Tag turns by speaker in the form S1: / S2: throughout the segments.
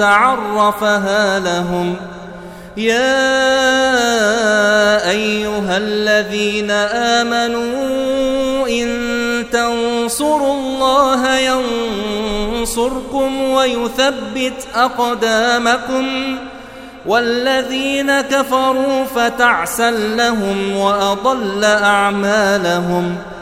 S1: عرفها لهم. يا أيها الذين آمنوا إن تنصروا الله ينصركم ويثبت أقدامكم. والذين كفروا فتعسا لهم وأضل أعمالهم ۖ.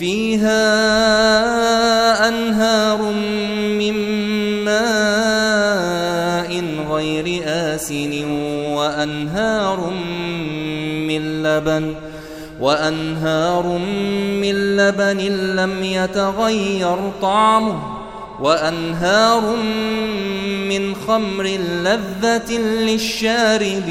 S1: فيها أنهار من ماء غير آسن وأنهار من لبن وأنهار من لبن لم يتغير طعمه وأنهار من خمر لذة للشاربين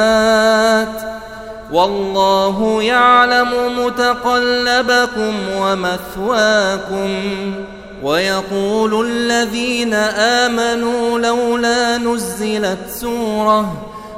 S1: والله يعلم متقلبكم ومثواكم ويقول الذين آمنوا لولا نزلت سورة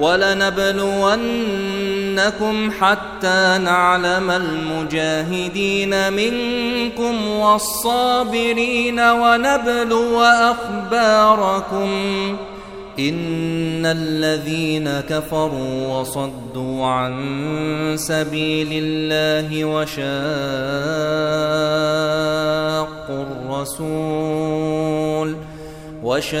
S1: ولنبلونكم حتى نعلم المجاهدين منكم والصابرين ونبلو أخباركم. إن الذين كفروا وصدوا عن سبيل الله وشاقوا الرسول وشاقوا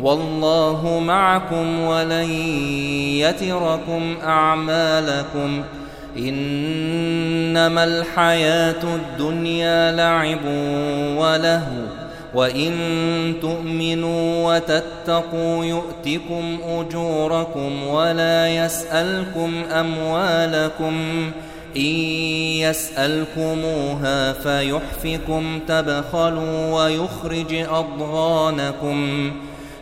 S1: والله معكم ولن يتركم أعمالكم إنما الحياة الدنيا لعب ولهو وإن تؤمنوا وتتقوا يؤتكم أجوركم ولا يسألكم أموالكم إن يسألكموها فيحفكم تبخلوا ويخرج أضغانكم ۖ